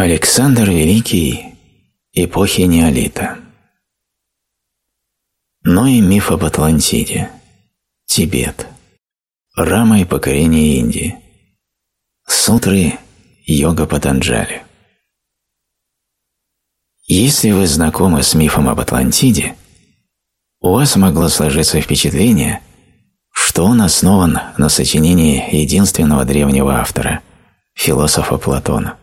Александр Великий эпохи неолита но и миф об Атлантиде, Тибет, Рама и покорение Индии, сутры йога Патанджали. Если вы знакомы с мифом об Атлантиде, у вас могло сложиться впечатление, что он основан на сочинении единственного древнего автора, философа Платона.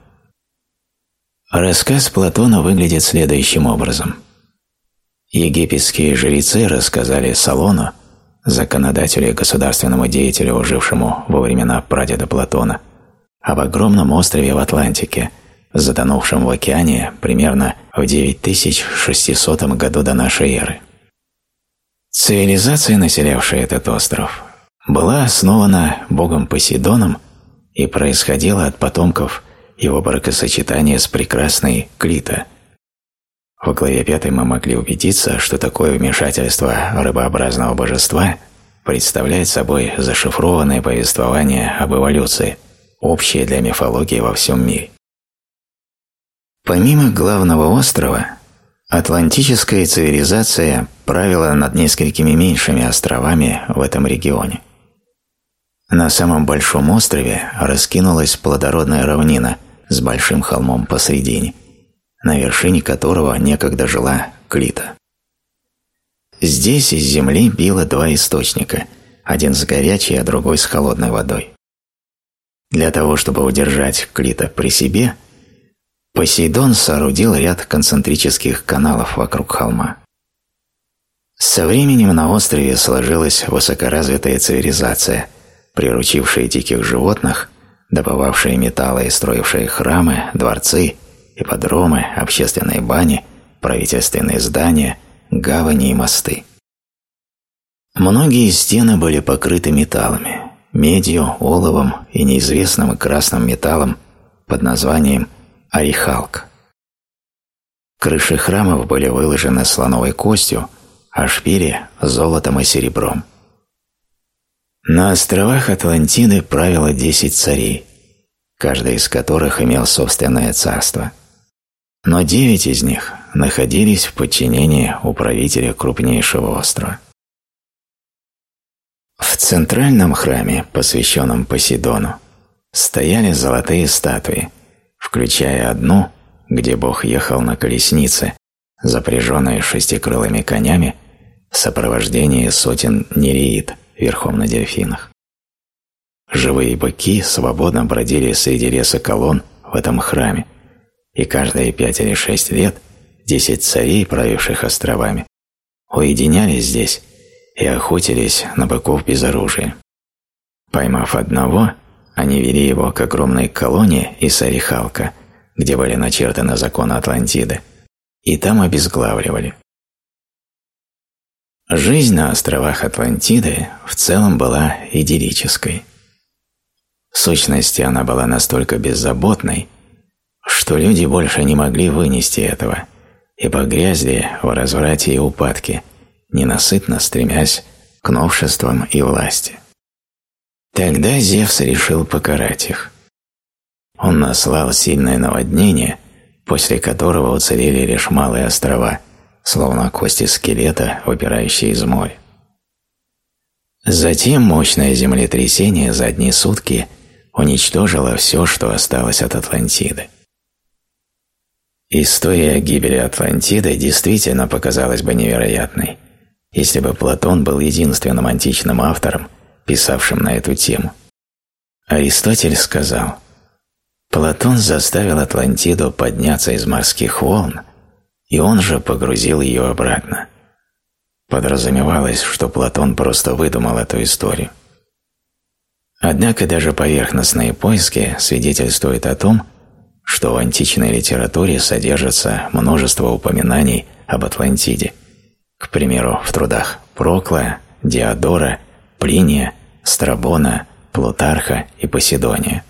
Рассказ Платона выглядит следующим образом. Египетские жрецы рассказали Салону, законодателю и государственному деятелю, жившему во времена прадеда Платона, об огромном острове в Атлантике, затонувшем в океане примерно в 9600 году до нашей эры. Цивилизация, населявшая этот остров, была основана богом Посейдоном и происходила от потомков его бракосочетания с прекрасной Клита – в главе 5 мы могли убедиться, что такое вмешательство рыбообразного божества представляет собой зашифрованное повествование об эволюции, общее для мифологии во всем мире. Помимо главного острова, атлантическая цивилизация правила над несколькими меньшими островами в этом регионе. На самом большом острове раскинулась плодородная равнина с большим холмом посредине – на вершине которого некогда жила Клита. Здесь из земли било два источника, один с горячей, а другой с холодной водой. Для того, чтобы удержать Клита при себе, Посейдон соорудил ряд концентрических каналов вокруг холма. Со временем на острове сложилась высокоразвитая цивилизация, приручившая диких животных, добывавшая металлы и строившая храмы, дворцы ипподромы, общественные бани, правительственные здания, гавани и мосты. Многие стены были покрыты металлами, медью, оловом и неизвестным красным металлом под названием орехалк. Крыши храмов были выложены слоновой костью, а шпили – золотом и серебром. На островах Атлантиды правило десять царей, каждый из которых имел собственное царство – но девять из них находились в подчинении управителя крупнейшего острова. В центральном храме, посвященном Посейдону, стояли золотые статуи, включая одну, где Бог ехал на колеснице, запряженной шестикрылыми конями, в сопровождении сотен нереид верхом на дельфинах. Живые быки свободно бродили среди леса колонн в этом храме, и каждые пять или шесть лет десять царей, правивших островами, уединялись здесь и охотились на быков без оружия. Поймав одного, они вели его к огромной колонии из Орехалка, где были начертаны законы Атлантиды, и там обезглавливали. Жизнь на островах Атлантиды в целом была идиллической. В сущности, она была настолько беззаботной, что люди больше не могли вынести этого и погрязли в разврате и упадке, ненасытно стремясь к новшествам и власти. Тогда Зевс решил покарать их. Он наслал сильное наводнение, после которого уцелели лишь малые острова, словно кости скелета, выпирающие из моря. Затем мощное землетрясение за одни сутки уничтожило все, что осталось от Атлантиды. История гибели Атлантиды действительно показалась бы невероятной, если бы Платон был единственным античным автором, писавшим на эту тему. Аристотель сказал, Платон заставил Атлантиду подняться из морских волн, и он же погрузил ее обратно. Подразумевалось, что Платон просто выдумал эту историю. Однако даже поверхностные поиски свидетельствуют о том, что в античной литературе содержится множество упоминаний об Атлантиде. К примеру, в трудах Прокла, Диодора, Плиния, Страбона, Плутарха и Поседония.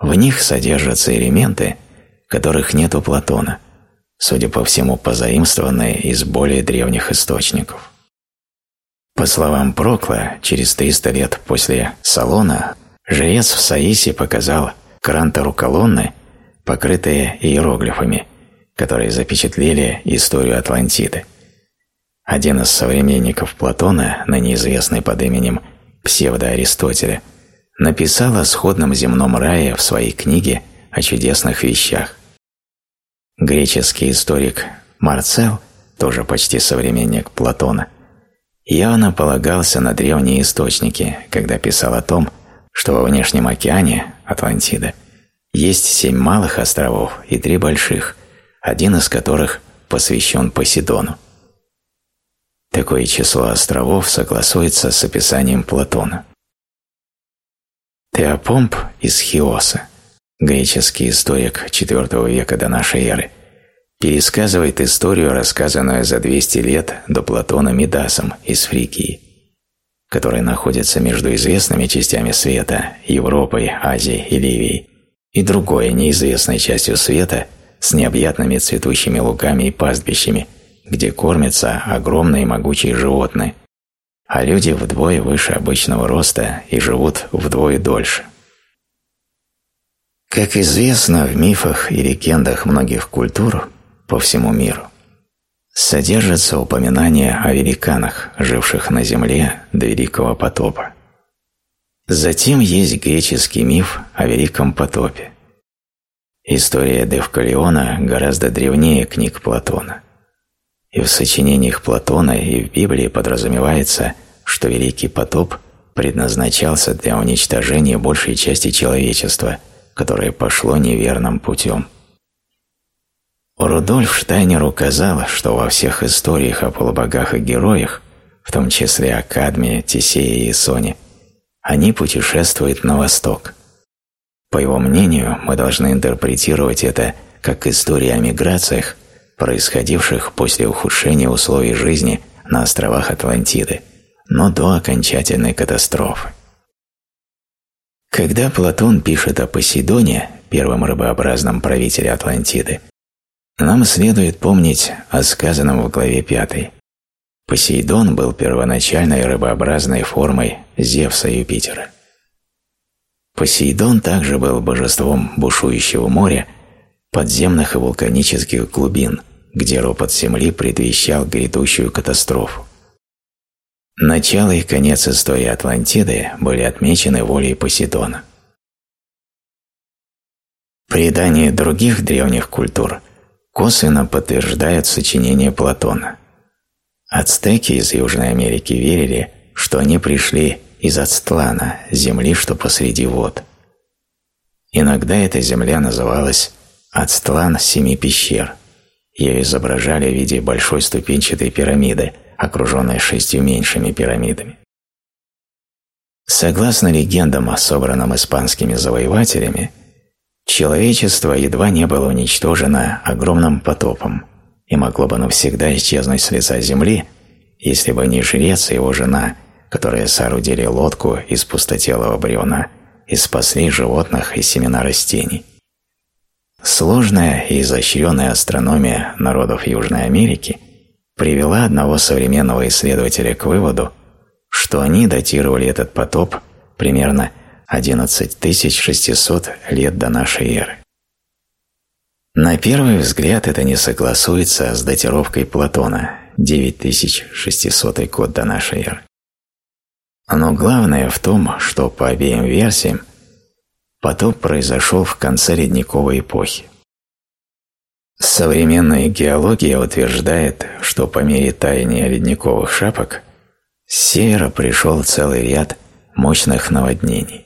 В них содержатся элементы, которых нет у Платона, судя по всему позаимствованные из более древних источников. По словам Прокла, через 300 лет после Салона жрец в Саисе показал Крантору колонны покрытые иероглифами, которые запечатлели историю Атлантиды. Один из современников Платона, на неизвестный под именем псевдоаристотеля, написал о сходном земном рае в своей книге о чудесных вещах. Греческий историк Марцел, тоже почти современник Платона, явно полагался на древние источники, когда писал о том, что во внешнем океане, Атлантида, есть семь малых островов и три больших, один из которых посвящен Посейдону. Такое число островов согласуется с описанием Платона. Теопомп из Хиоса, греческий историк IV века до нашей эры, пересказывает историю, рассказанную за 200 лет до Платона Мидасом из Фрикии, которая находится между известными частями света – Европой, Азией и Ливией, и другой неизвестной частью света с необъятными цветущими лугами и пастбищами – где кормятся огромные могучие животные, а люди вдвое выше обычного роста и живут вдвое дольше. Как известно, в мифах и легендах многих культур по всему миру содержатся упоминания о великанах, живших на земле до Великого потопа. Затем есть греческий миф о Великом потопе. История Девкалиона гораздо древнее книг Платона – и в сочинениях Платона и в Библии подразумевается, что Великий потоп предназначался для уничтожения большей части человечества, которое пошло неверным путем. Рудольф Штайнер указал, что во всех историях о полубогах и героях, в том числе о Кадме, Тесее и Соне, они путешествуют на восток. По его мнению, мы должны интерпретировать это как историю о миграциях, происходивших после ухудшения условий жизни на островах Атлантиды, но до окончательной катастрофы. Когда Платон пишет о Посейдоне, первом рыбообразном правителе Атлантиды, нам следует помнить о сказанном в главе 5. Посейдон был первоначальной рыбообразной формой Зевса Юпитера. Посейдон также был божеством бушующего моря, подземных и вулканических глубин – где ропот земли предвещал грядущую катастрофу. Начало и конец истории Атлантиды были отмечены волей Посейдона. Предания других древних культур косвенно подтверждают сочинение Платона. Ацтеки из Южной Америки верили, что они пришли из Ацтлана, земли, что посреди вод. Иногда эта земля называлась Ацтлан Семи пещер – ее изображали в виде большой ступенчатой пирамиды, окруженной шестью меньшими пирамидами. Согласно легендам, собранным испанскими завоевателями, человечество едва не было уничтожено огромным потопом и могло бы навсегда исчезнуть с лица земли, если бы не жрец и его жена, которые соорудили лодку из пустотелого бревна и спасли животных и семена растений. Сложная и изощренная астрономия народов Южной Америки привела одного современного исследователя к выводу, что они датировали этот потоп примерно 11600 лет до нашей эры. На первый взгляд это не согласуется с датировкой Платона 9600 год до нашей эры. Но главное в том, что по обеим версиям Потоп произошел в конце ледниковой эпохи. Современная геология утверждает, что по мере таяния ледниковых шапок с севера пришел целый ряд мощных наводнений.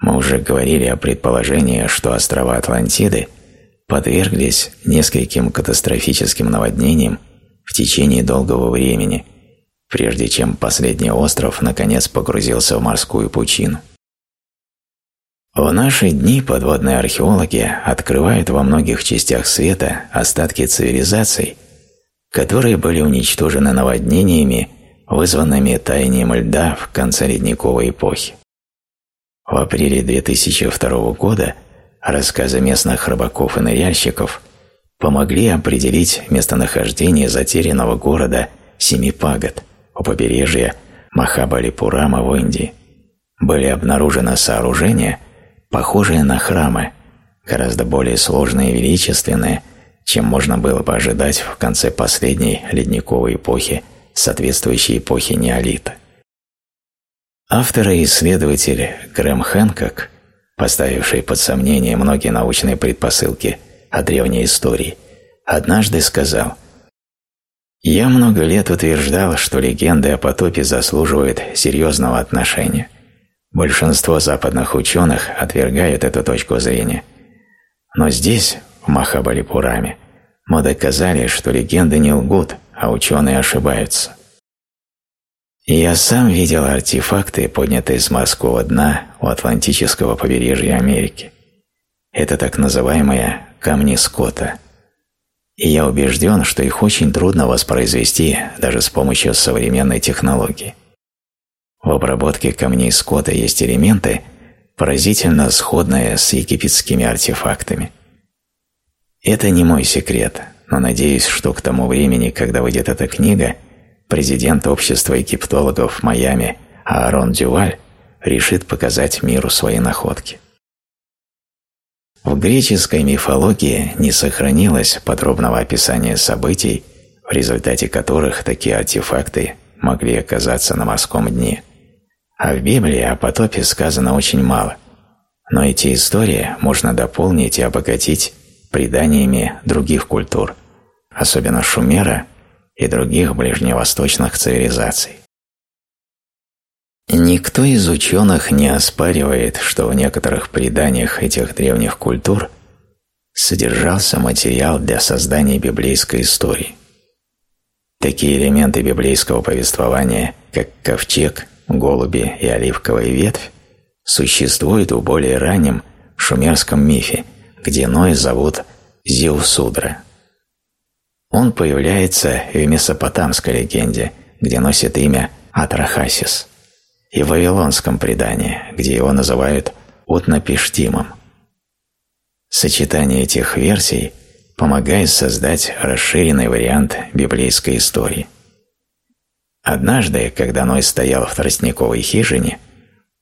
Мы уже говорили о предположении, что острова Атлантиды подверглись нескольким катастрофическим наводнениям в течение долгого времени, прежде чем последний остров наконец погрузился в морскую пучину. В наши дни подводные археологи открывают во многих частях света остатки цивилизаций, которые были уничтожены наводнениями, вызванными таянием льда в конце ледниковой эпохи. В апреле 2002 года рассказы местных рыбаков и ныряльщиков помогли определить местонахождение затерянного города Семипагат у побережья Махабалипурама в Индии. Были обнаружены сооружения – похожие на храмы, гораздо более сложное и величественное, чем можно было бы ожидать в конце последней ледниковой эпохи, соответствующей эпохе неолита. Автор и исследователь Грэм Хэнкок, поставивший под сомнение многие научные предпосылки о древней истории, однажды сказал «Я много лет утверждал, что легенды о потопе заслуживают серьезного отношения. Большинство западных ученых отвергают эту точку зрения. Но здесь, в Махабалипураме, мы доказали, что легенды не лгут, а ученые ошибаются. Я сам видел артефакты, поднятые с морского дна у Атлантического побережья Америки. Это так называемые «камни Скотта». И я убежден, что их очень трудно воспроизвести даже с помощью современной технологии. В обработке камней Скотта есть элементы, поразительно сходные с египетскими артефактами. Это не мой секрет, но надеюсь, что к тому времени, когда выйдет эта книга – президент общества египтологов Майами Аарон Дюваль решит показать миру свои находки. В греческой мифологии не сохранилось подробного описания событий, в результате которых такие артефакты могли оказаться на морском дне. А в Библии о потопе сказано очень мало, но эти истории можно дополнить и обогатить преданиями других культур, особенно Шумера и других ближневосточных цивилизаций. Никто из ученых не оспаривает, что в некоторых преданиях этих древних культур содержался материал для создания библейской истории. Такие элементы библейского повествования, как ковчег, голуби и оливковая ветвь, существуют в более раннем шумерском мифе, где Ной зовут Зиусудра. Он появляется в месопотамской легенде, где носит имя Атрахасис, и в вавилонском предании, где его называют Утнапиштимом. Сочетание этих версий помогает создать расширенный вариант библейской истории. Однажды, когда Ной стоял в тростниковой хижине,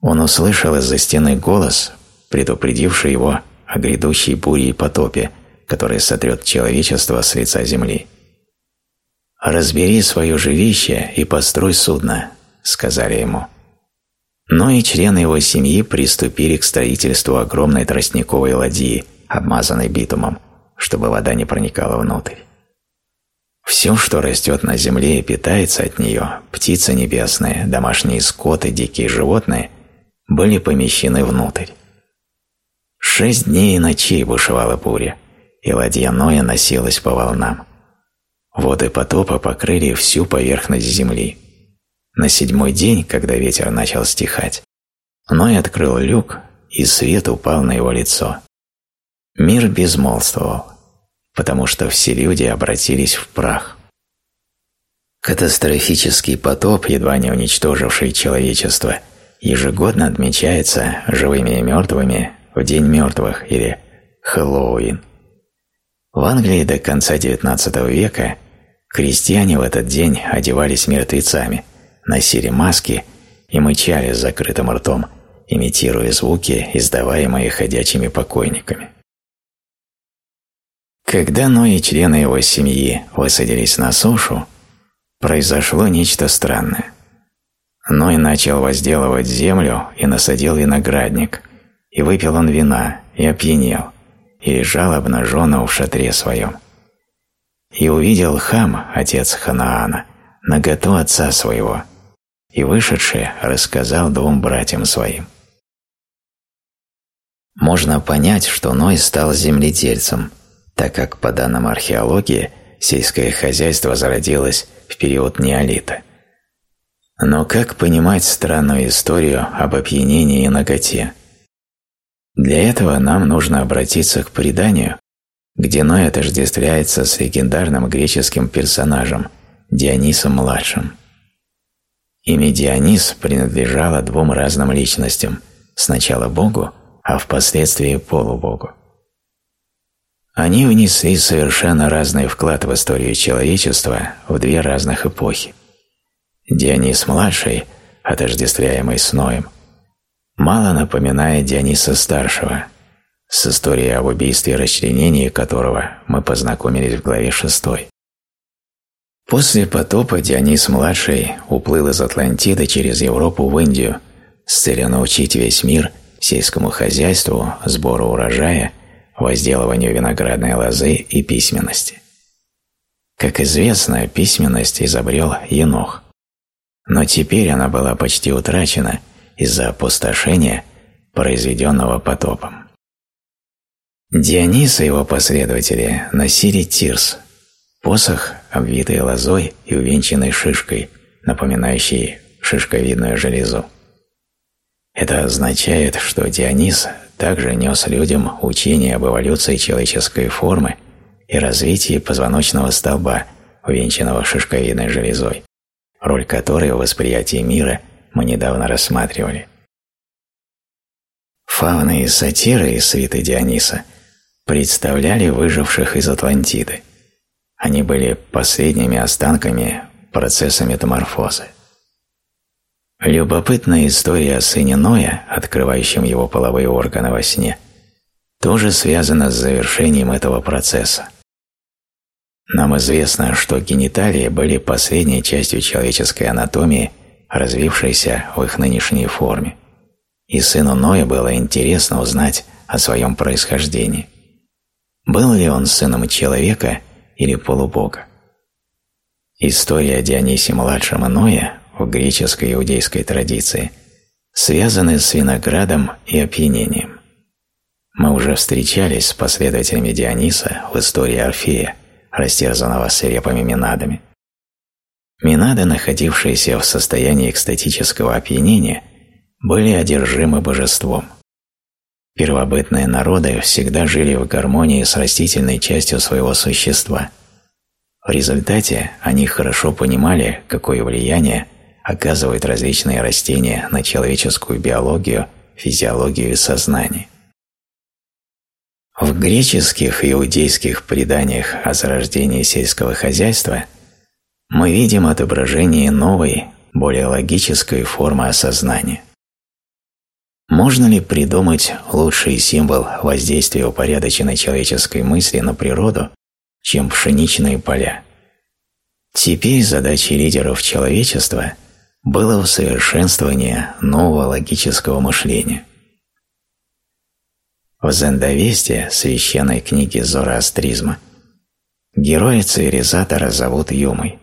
он услышал из-за стены голос, предупредивший его о грядущей буре и потопе, который сотрет человечество с лица земли. «Разбери свое жилище и построй судно», — сказали ему. Но и члены его семьи приступили к строительству огромной тростниковой ладьи, обмазанной битумом, чтобы вода не проникала внутрь. Все, что растет на земле и питается от нее, птицы небесные, домашние скоты, дикие животные, были помещены внутрь. Шесть дней и ночей бушевала буря, и ладья Ноя носилась по волнам. Воды потопа покрыли всю поверхность земли. На седьмой день, когда ветер начал стихать, Ной открыл люк, и свет упал на его лицо. Мир безмолвствовал, потому что все люди обратились в прах. Катастрофический потоп, едва не уничтоживший человечество, ежегодно отмечается живыми и мертвыми в День мертвых или Хэллоуин. В Англии до конца XIX века крестьяне в этот день одевались мертвецами, носили маски и мычали с закрытым ртом, имитируя звуки, издаваемые ходячими покойниками. Когда Ной и члены его семьи высадились на сушу, произошло нечто странное. Ной начал возделывать землю и насадил виноградник, и выпил он вина, и опьянел – и лежал обнаженно в шатре своем. И увидел Хам, отец Ханаана, наготу отца своего, и вышедший рассказал двум братьям своим. Можно понять, что Ной стал земледельцем, так как, по данным археологии, сельское хозяйство зародилось в период неолита. Но как понимать странную историю об опьянении и наготе? Для этого нам нужно обратиться к преданию, где Ной отождествляется с легендарным греческим персонажем Дионисом-младшим. Имя Дионис принадлежало двум разным личностям, сначала Богу, а впоследствии полубогу. Они внесли совершенно разный вклад в историю человечества в две разных эпохи. Дионис-младший, отождествляемый с Ноем – мало напоминает Диониса Старшего, с историей об убийстве и расчленении которого мы познакомились в главе 6. После потопа Дионис-младший уплыл из Атлантиды через Европу в Индию с целью научить весь мир сельскому хозяйству, сбору урожая, возделыванию виноградной лозы и письменности. Как известно, письменность изобрел Енох. Но теперь она была почти утрачена из-за опустошения, произведенного потопом. Дионис и его последователи носили тирс – Посох, обвитый лозой и увенчанный шишкой, напоминающей шишковидную железу. Это означает, что Дионис также нес людям учение об эволюции человеческой формы и развитии позвоночного столба, увенчанного шишковидной железой, роль которой в восприятии мира мы недавно рассматривали. Фауны и сатиры из свиты Диониса представляли выживших из Атлантиды – они были последними останками процесса метаморфозы. Любопытная история о сыне Ноя, открывающем его половые органы во сне, тоже связана с завершением этого процесса. Нам известно, что гениталии были последней частью человеческой анатомии, развившейся в их нынешней форме. И сыну Ноя было интересно узнать о своем происхождении. Был ли он сыном человека или полубога. История о Дионисе-младшем и Ноя в греческой иудейской традиции связаны с виноградом и опьянением. Мы уже встречались с последователями Диониса в истории Орфея, растерзанного свирепыми Минадами. Минады, находившиеся в состоянии экстатического опьянения, были одержимы божеством. Первобытные народы всегда жили в гармонии с растительной частью своего существа. В результате они хорошо понимали, какое влияние оказывают различные растения на человеческую биологию, физиологию и сознание. В греческих и иудейских преданиях о зарождении сельского хозяйства мы видим отображение новой, более логической формы осознания. Можно ли придумать лучший символ воздействия упорядоченной человеческой мысли на природу, чем пшеничные поля? Теперь задачей лидеров человечества было усовершенствование нового логического мышления. В Зендовесте, священной книге зороастризма, героя цивилизатора зовут Юмой.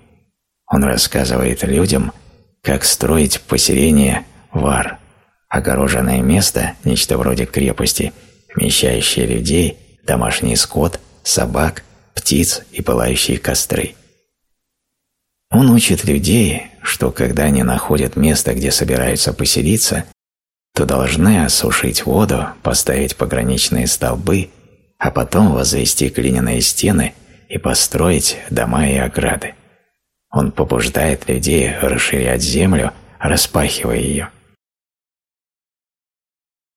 Он рассказывает людям, как строить поселение Вар – Огороженное место, нечто вроде крепости, вмещающее людей, домашний скот, собак, птиц и пылающие костры. Он учит людей, что когда они находят место, где собираются поселиться, то должны осушить воду, поставить пограничные столбы, а потом возвести глиняные стены и построить дома и ограды. Он побуждает людей расширять землю, распахивая ее.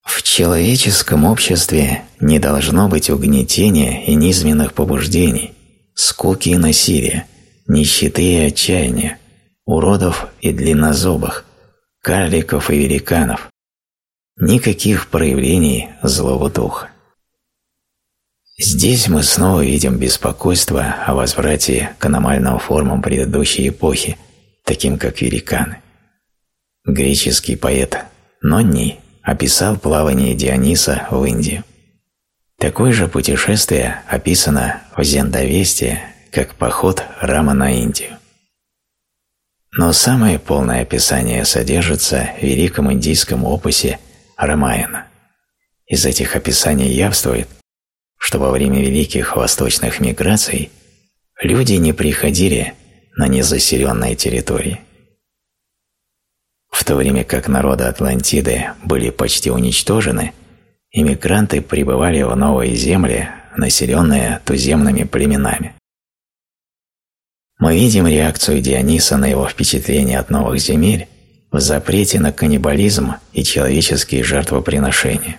В человеческом обществе не должно быть угнетения и низменных побуждений, скуки и насилия, нищеты и отчаяния, уродов и длиннозубых, карликов и великанов, никаких проявлений злого духа. Здесь мы снова видим беспокойство о возврате к аномальным формам предыдущей эпохи, таким как великаны. Греческий поэт Нонний описал плавание Диониса в Индию. Такое же путешествие описано в Зендовесте как поход Рама на Индию. Но самое полное описание содержится в великом индийском опусе Рамаяна. Из этих описаний явствует, что во время великих восточных миграций люди не приходили на незаселенные территории – в то время как народы Атлантиды были почти уничтожены, иммигранты прибывали в новые земли, населенные туземными племенами. Мы видим реакцию Диониса на его впечатление от новых земель в запрете на каннибализм и человеческие жертвоприношения.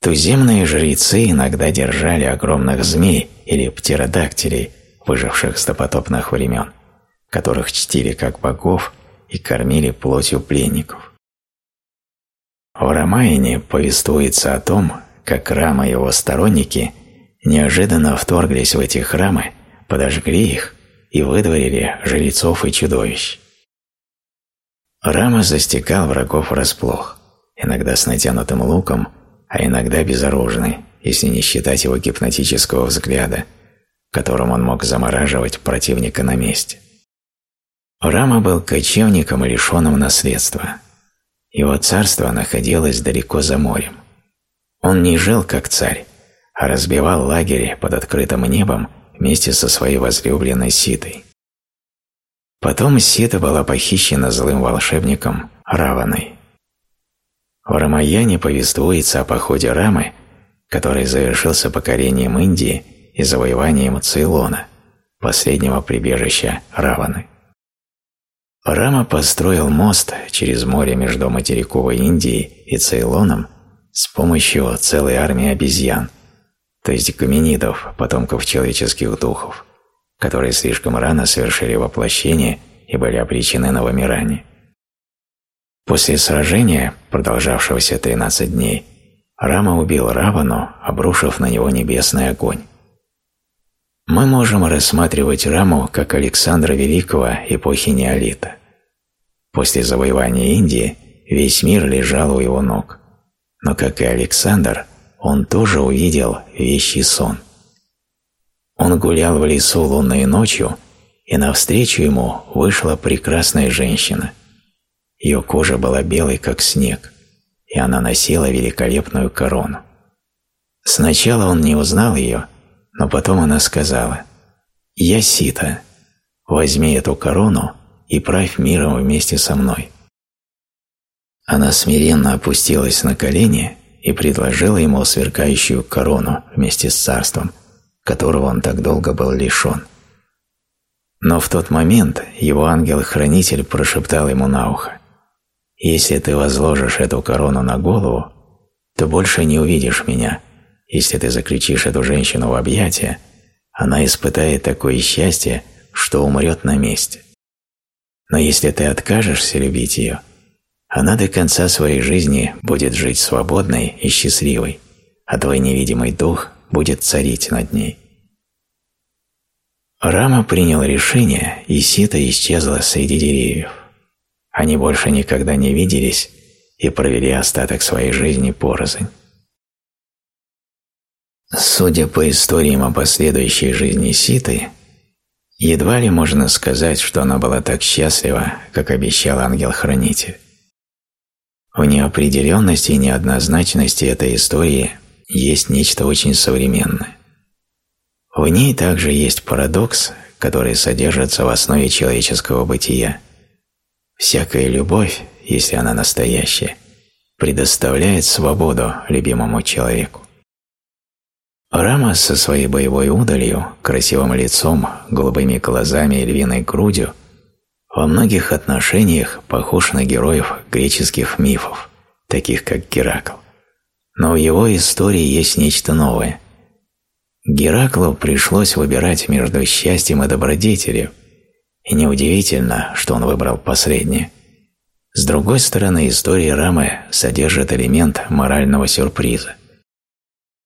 Туземные жрецы иногда держали огромных змей или птеродактилей, выживших с допотопных времен, которых чтили как богов и кормили плотью пленников. В Ромаине повествуется о том, как Рама и его сторонники неожиданно вторглись в эти храмы, подожгли их и выдворили жрецов и чудовищ. Рама застигал врагов врасплох, иногда с натянутым луком, а иногда безоружный, если не считать его гипнотического взгляда, которым он мог замораживать противника на месте. Рама был кочевником и лишенным наследства. Его царство находилось далеко за морем. Он не жил как царь, а разбивал лагерь под открытым небом вместе со своей возлюбленной Ситой. Потом Сита была похищена злым волшебником Раваной. В Рамаяне повествуется о походе Рамы, который завершился покорением Индии и завоеванием Цейлона, последнего прибежища Раваны. Рама построил мост через море между материковой Индией и Цейлоном с помощью целой армии обезьян, то есть гоминидов, потомков человеческих духов, которые слишком рано совершили воплощение и были обречены на вымирание. После сражения, продолжавшегося 13 дней, Рама убил Равану, обрушив на него небесный огонь. Мы можем рассматривать Раму как Александра Великого эпохи Неолита. После завоевания Индии весь мир лежал у его ног, но, как и Александр, он тоже увидел вещий сон. Он гулял в лесу лунной ночью, и навстречу ему вышла прекрасная женщина. Ее кожа была белой, как снег, и она носила великолепную корону. Сначала он не узнал ее, но потом она сказала «Я Сита, возьми эту корону и правь миром вместе со мной». Она смиренно опустилась на колени и предложила ему сверкающую корону вместе с царством, которого он так долго был лишен. Но в тот момент его ангел-хранитель прошептал ему на ухо, «Если ты возложишь эту корону на голову, то больше не увидишь меня. Если ты заключишь эту женщину в объятия, она испытает такое счастье, что умрет на месте. Но если ты откажешься любить ее, она до конца своей жизни будет жить свободной и счастливой, а твой невидимый дух будет царить над ней. Рама принял решение, и Сита исчезла среди деревьев. Они больше никогда не виделись и провели остаток своей жизни порознь. Судя по историям о последующей жизни Ситы, едва ли можно сказать, что она была так счастлива, как обещал ангел-хранитель. В неопределенности и неоднозначности этой истории есть нечто очень современное. В ней также есть парадокс, который содержится в основе человеческого бытия. Всякая любовь, если она настоящая, предоставляет свободу любимому человеку. Рама со своей боевой удалью, красивым лицом, голубыми глазами и львиной грудью во многих отношениях похож на героев греческих мифов, таких как Геракл. Но в его истории есть нечто новое. Гераклу пришлось выбирать между счастьем и добродетелью, и неудивительно, что он выбрал последнее. С другой стороны, история Рамы содержит элемент морального сюрприза.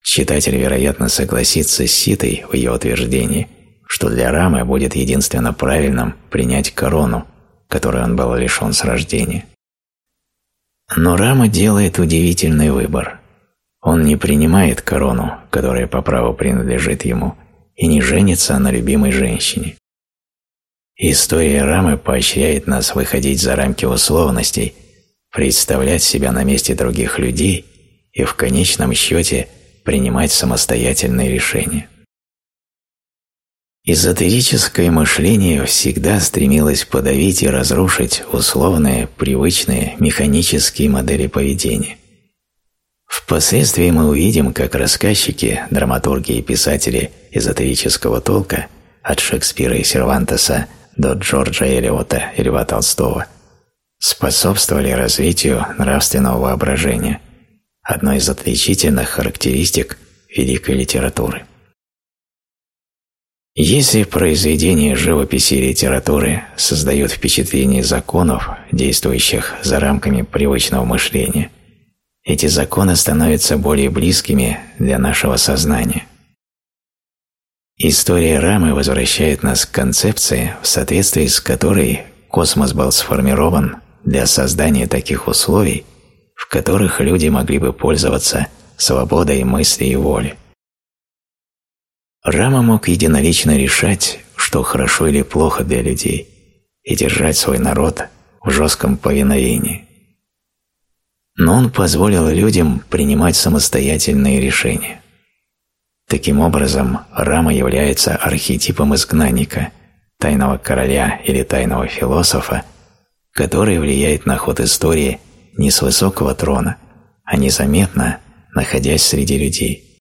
Читатель, вероятно, согласится с Ситой в ее утверждении – что для Рамы будет единственно правильным принять корону, которой он был лишен с рождения. Но Рама делает удивительный выбор. Он не принимает корону, которая по праву принадлежит ему, и не женится на любимой женщине. История Рамы поощряет нас выходить за рамки условностей, представлять себя на месте других людей и в конечном счете принимать самостоятельные решения. Эзотерическое мышление всегда стремилось подавить и разрушить условные, привычные, механические модели поведения. Впоследствии мы увидим, как рассказчики, драматурги и писатели эзотерического толка от Шекспира и Сервантеса до Джорджа Элиота и Льва Толстого способствовали развитию нравственного воображения, одной из отличительных характеристик великой литературы. Если произведения живописи и литературы создают впечатление законов, действующих за рамками привычного мышления, эти законы становятся более близкими для нашего сознания. История Рамы возвращает нас к концепции, в соответствии с которой космос был сформирован для создания таких условий, в которых люди могли бы пользоваться свободой мысли и воли. Рама мог единолично решать, что хорошо или плохо для людей, и держать свой народ в жестком повиновении. Но он позволил людям принимать самостоятельные решения. Таким образом, Рама является архетипом изгнанника, тайного короля или тайного философа, который влияет на ход истории не с высокого трона, а незаметно, находясь среди людей.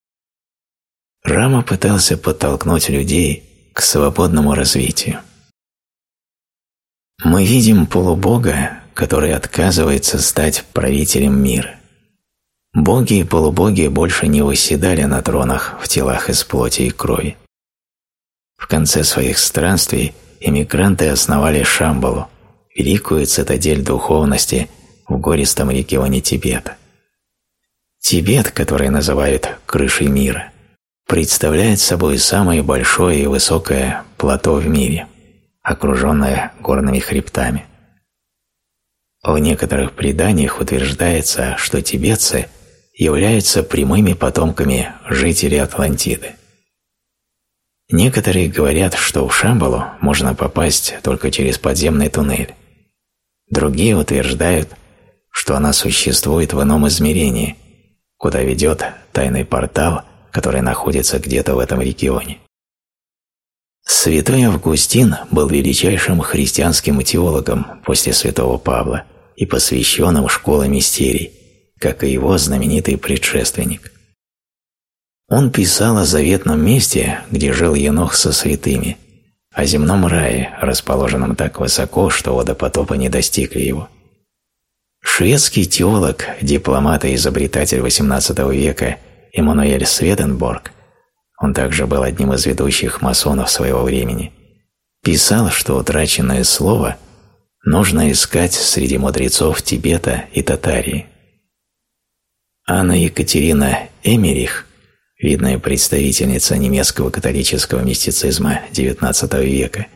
Рама пытался подтолкнуть людей к свободному развитию. Мы видим полубога, который отказывается стать правителем мира. Боги и полубоги больше не восседали на тронах в телах из плоти и крови. В конце своих странствий эмигранты основали Шамбалу, великую цитадель духовности в гористом регионе Тибета. Тибет, который называют «крышей мира», представляет собой самое большое и высокое плато в мире, окруженное горными хребтами. В некоторых преданиях утверждается, что тибетцы являются прямыми потомками жителей Атлантиды. Некоторые говорят, что в Шамбалу можно попасть только через подземный туннель. Другие утверждают, что она существует в ином измерении, куда ведет тайный портал, который находится где-то в этом регионе. Святой Августин был величайшим христианским теологом после святого Павла и посвященным школе мистерий, как и его знаменитый предшественник. Он писал о заветном месте, где жил Енох со святыми, о земном рае, расположенном так высоко, что водопотопа не достигли его. Шведский теолог, дипломат и изобретатель XVIII века Эммануэль Сведенборг, он также был одним из ведущих масонов своего времени, писал, что утраченное слово нужно искать среди мудрецов Тибета и Татарии. Анна Екатерина Эмерих, видная представительница немецкого католического мистицизма XIX века,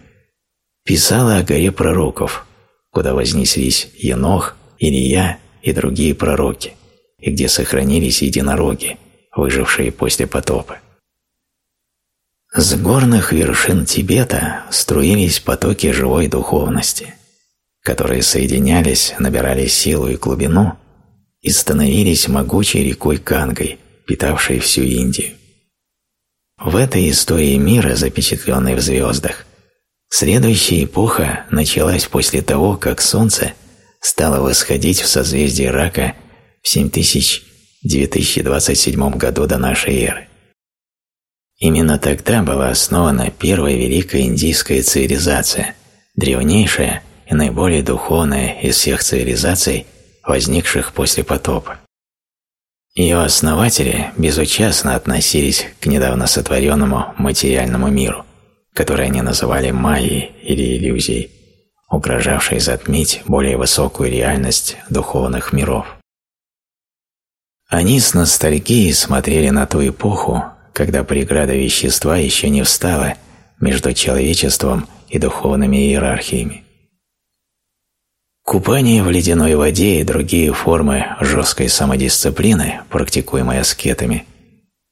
писала о горе пророков, куда вознеслись Енох, Илья и другие пророки, и где сохранились единороги, выжившие после потопа. С горных вершин Тибета струились потоки живой духовности, которые соединялись, набирали силу и глубину и становились могучей рекой Кангой, питавшей всю Индию. В этой истории мира, запечатленной в звездах, следующая эпоха началась после того, как Солнце стало восходить в созвездии Рака в 7000-2027 году до нашей эры. Именно тогда была основана первая великая индийская цивилизация, древнейшая и наиболее духовная из всех цивилизаций, возникших после потопа. Ее основатели безучастно относились к недавно сотворенному материальному миру, который они называли майей или иллюзией, угрожавшей затмить более высокую реальность духовных миров. Они с ностальгией смотрели на ту эпоху, когда преграда вещества еще не встала между человечеством и духовными иерархиями. Купание в ледяной воде и другие формы жесткой самодисциплины, практикуемые аскетами,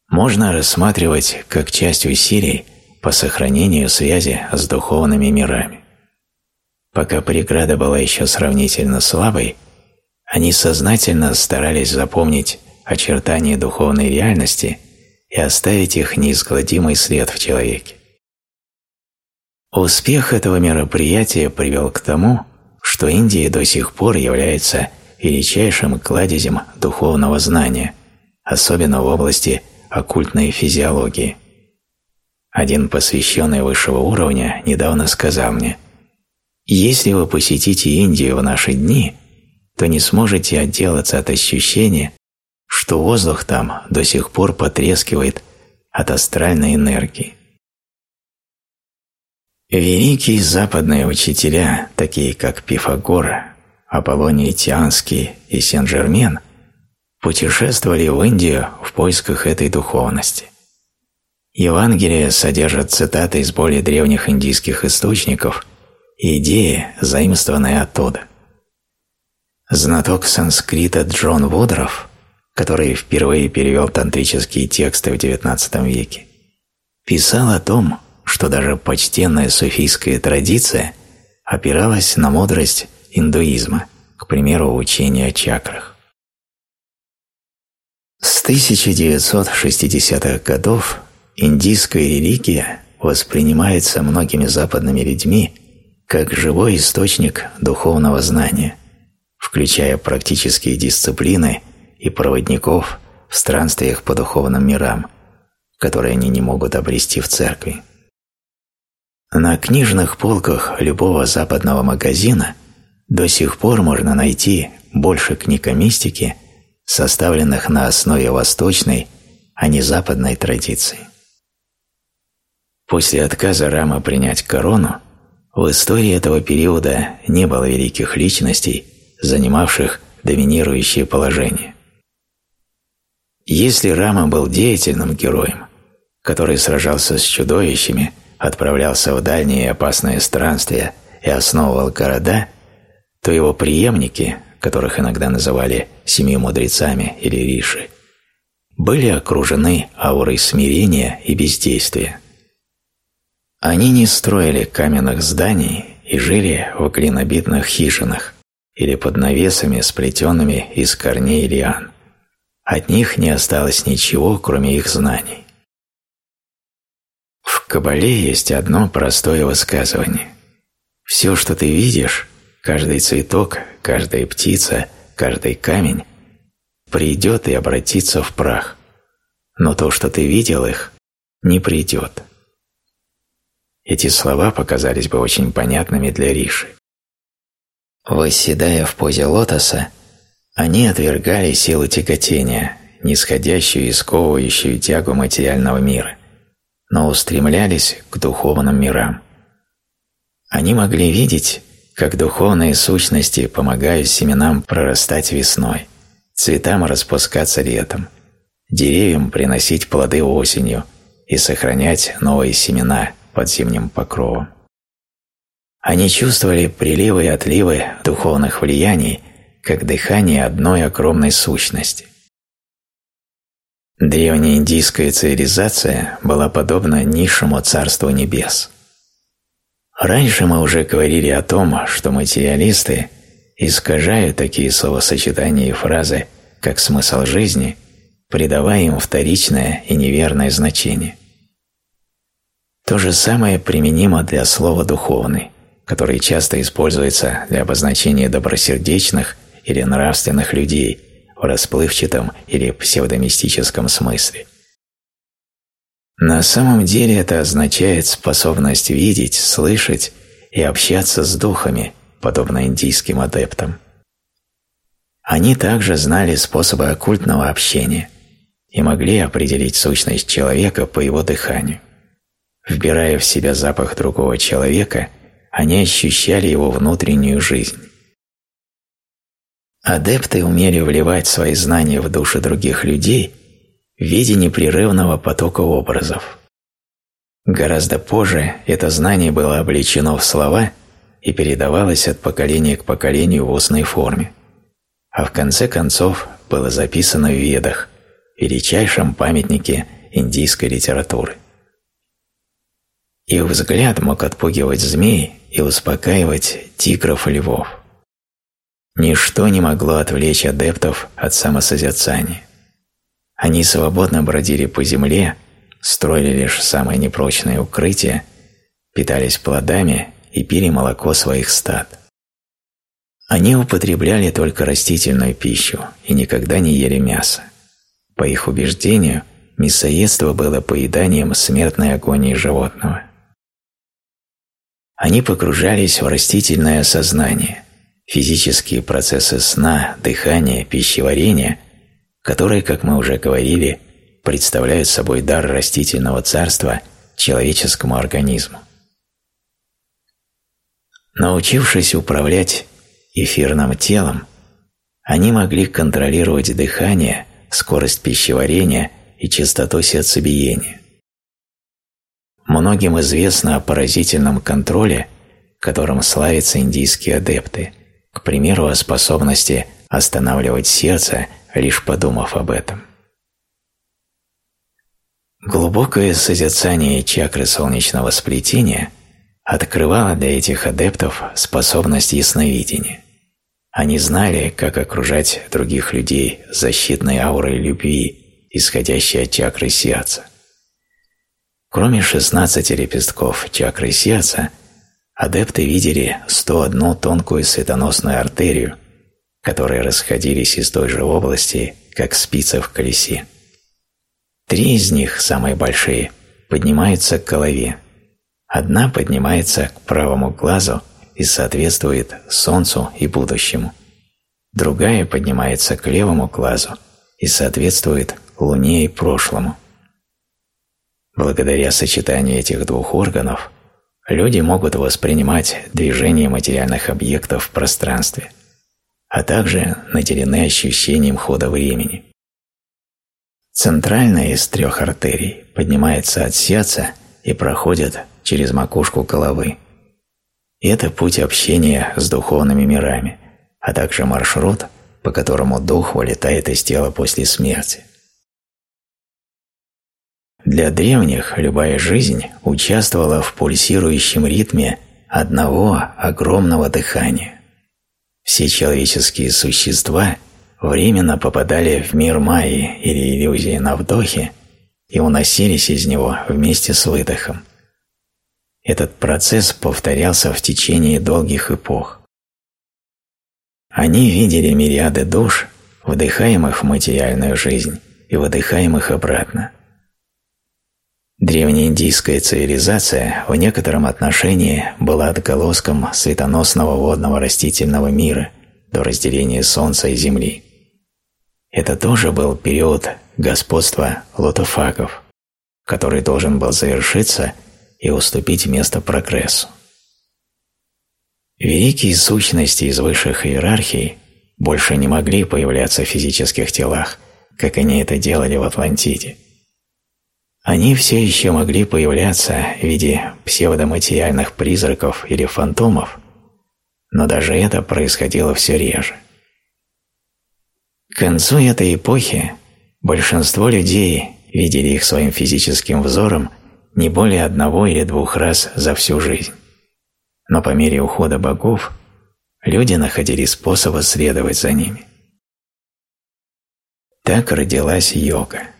можно рассматривать как часть усилий по сохранению связи с духовными мирами. Пока преграда была еще сравнительно слабой, они сознательно старались запомнить очертания духовной реальности и оставить их неизгладимый след в человеке. Успех этого мероприятия привел к тому, что Индия до сих пор является величайшим кладезем духовного знания, особенно в области оккультной физиологии. Один посвященный высшего уровня недавно сказал мне, «Если вы посетите Индию в наши дни, то не сможете отделаться от ощущения, что воздух там до сих пор потрескивает от астральной энергии. Великие западные учителя, такие как Пифагор, Аполлоний Тианский и Сен-Жермен, путешествовали в Индию в поисках этой духовности. Евангелие содержит цитаты из более древних индийских источников и идеи, заимствованные оттуда. Знаток санскрита Джон Вудров, который впервые перевел тантрические тексты в XIX веке, писал о том, что даже почтенная суфийская традиция опиралась на мудрость индуизма, к примеру, учения о чакрах. С 1960-х годов индийская религия воспринимается многими западными людьми как живой источник духовного знания, включая практические дисциплины и проводников в странствиях по духовным мирам, которые они не могут обрести в церкви. На книжных полках любого западного магазина до сих пор можно найти больше книг о мистике, составленных на основе восточной, а не западной традиции. После отказа Рама принять корону, в истории этого периода не было великих личностей, занимавших доминирующее положение. Если Рама был деятельным героем, который сражался с чудовищами, отправлялся в дальние опасные странствия и основывал города, то его преемники, которых иногда называли «семью мудрецами» или «риши», были окружены аурой смирения и бездействия. Они не строили каменных зданий и жили в глинобитных хижинах или под навесами, сплетенными из корней лиан. От них не осталось ничего, кроме их знаний. В Кабале есть одно простое высказывание. Все, что ты видишь, каждый цветок, каждая птица, каждый камень, придет и обратится в прах. Но то, что ты видел их, не придет. Эти слова показались бы очень понятными для Риши. Восседая в позе лотоса, они отвергали силу тяготения, нисходящую и сковывающую тягу материального мира, но устремлялись к духовным мирам. Они могли видеть, как духовные сущности помогают семенам прорастать весной, цветам распускаться летом, деревьям приносить плоды осенью и сохранять новые семена – под зимним покровом. Они чувствовали приливы и отливы духовных влияний, как дыхание одной огромной сущности. Древняя индийская цивилизация была подобна низшему царству небес. Раньше мы уже говорили о том, что материалисты искажают такие словосочетания и фразы, как смысл жизни, придавая им вторичное и неверное значение. То же самое применимо для слова «духовный», которое часто используется для обозначения добросердечных или нравственных людей в расплывчатом или псевдомистическом смысле. На самом деле это означает способность видеть, слышать и общаться с духами, подобно индийским адептам. Они также знали способы оккультного общения и могли определить сущность человека по его дыханию. Вбирая в себя запах другого человека, они ощущали его внутреннюю жизнь. Адепты умели вливать свои знания в души других людей в виде непрерывного потока образов. Гораздо позже это знание было облечено в слова и передавалось от поколения к поколению в устной форме, а в конце концов было записано в Ведах, величайшем памятнике индийской литературы. Их взгляд мог отпугивать змей и успокаивать тигров и львов. Ничто не могло отвлечь адептов от самосозерцания. Они свободно бродили по земле, строили лишь самые непрочные укрытия, питались плодами и пили молоко своих стад. Они употребляли только растительную пищу и никогда не ели мясо. По их убеждению, мясоедство было поеданием смертной агонии животного. Они погружались в растительное сознание, физические процессы сна, дыхания, пищеварения, которые, как мы уже говорили, представляют собой дар растительного царства человеческому организму. Научившись управлять эфирным телом, они могли контролировать дыхание, скорость пищеварения и частоту сердцебиения. Многим известно о поразительном контроле, которым славятся индийские адепты, к примеру, о способности останавливать сердце, лишь подумав об этом. Глубокое созерцание чакры солнечного сплетения открывало для этих адептов способность ясновидения. Они знали, как окружать других людей защитной аурой любви, исходящей от чакры сердца. Кроме 16 лепестков чакры сердца, адепты видели 101 тонкую светоносную артерию, которые расходились из той же области, как спицы в колесе. Три из них, самые большие, поднимаются к голове. Одна поднимается к правому глазу и соответствует Солнцу и будущему. Другая поднимается к левому глазу и соответствует Луне и прошлому. Благодаря сочетанию этих двух органов люди могут воспринимать движение материальных объектов в пространстве, а также наделены ощущением хода времени. Центральная из трех артерий поднимается от сердца и проходит через макушку головы. Это путь общения с духовными мирами, а также маршрут, по которому дух вылетает из тела после смерти. Для древних любая жизнь участвовала в пульсирующем ритме одного огромного дыхания. Все человеческие существа временно попадали в мир Майи или иллюзии на вдохе и уносились из него вместе с выдохом. Этот процесс повторялся в течение долгих эпох. Они видели мириады душ, вдыхаемых в материальную жизнь и выдыхаемых обратно. Древнеиндийская цивилизация в некотором отношении была отголоском светоносного водного растительного мира до разделения Солнца и Земли. Это тоже был период господства лотофагов, который должен был завершиться и уступить место прогрессу. Великие сущности из высших иерархий больше не могли появляться в физических телах, как они это делали в Атлантиде. Они все еще могли появляться в виде псевдоматериальных призраков или фантомов, но даже это происходило все реже. К концу этой эпохи большинство людей видели их своим физическим взором не более одного или двух раз за всю жизнь. Но по мере ухода богов люди находили способы следовать за ними. Так родилась йога.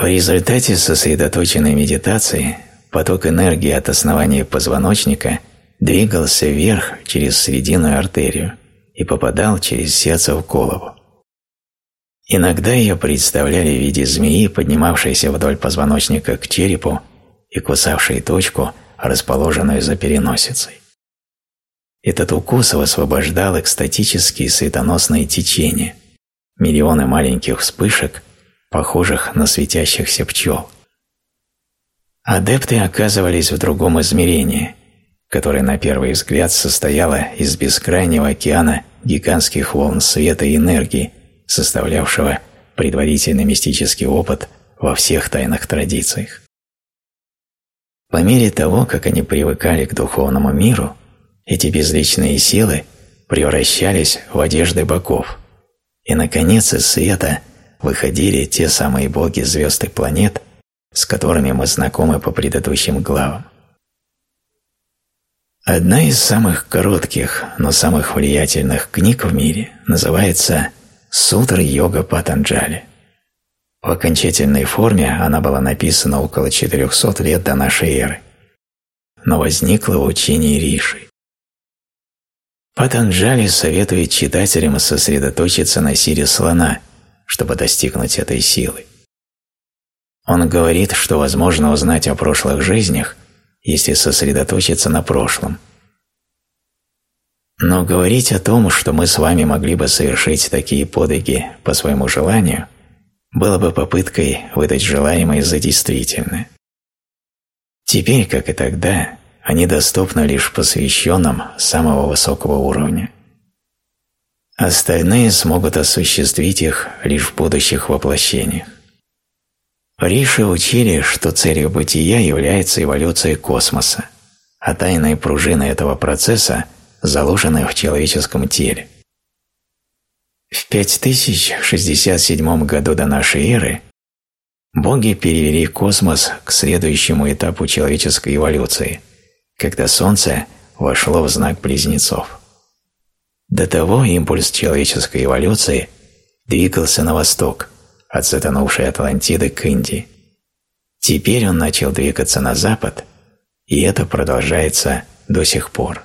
В результате сосредоточенной медитации поток энергии от основания позвоночника двигался вверх через срединную артерию и попадал через сердце в голову. Иногда ее представляли в виде змеи, поднимавшейся вдоль позвоночника к черепу и кусавшей точку, расположенную за переносицей. Этот укус высвобождал экстатические светоносные течения, миллионы маленьких вспышек, похожих на светящихся пчел. Адепты оказывались в другом измерении, которое на первый взгляд состояло из бескрайнего океана гигантских волн света и энергии, составлявшего предварительный мистический опыт во всех тайных традициях. По мере того, как они привыкали к духовному миру, эти безличные силы превращались в одежды богов, и, наконец, из света выходили те самые боги звезд и планет, с которыми мы знакомы по предыдущим главам. Одна из самых коротких, но самых влиятельных книг в мире называется «Сутра йога Патанджали». В окончательной форме она была написана около 400 лет до нашей эры, но возникла в учении Риши. Патанджали советует читателям сосредоточиться на силе слона – чтобы достигнуть этой силы. Он говорит, что возможно узнать о прошлых жизнях, если сосредоточиться на прошлом. Но говорить о том, что мы с вами могли бы совершить такие подвиги по своему желанию, было бы попыткой выдать желаемое за действительное. Теперь, как и тогда, они доступны лишь посвященным самого высокого уровня. Остальные смогут осуществить их лишь в будущих воплощениях. Риши учили, что целью бытия является эволюция космоса, а тайные пружины этого процесса заложены в человеческом теле. В 5067 году до нашей эры боги перевели космос к следующему этапу человеческой эволюции, когда Солнце вошло в знак близнецов. До того импульс человеческой эволюции двигался на восток, от затонувшей Атлантиды к Индии. Теперь он начал двигаться на запад, и это продолжается до сих пор.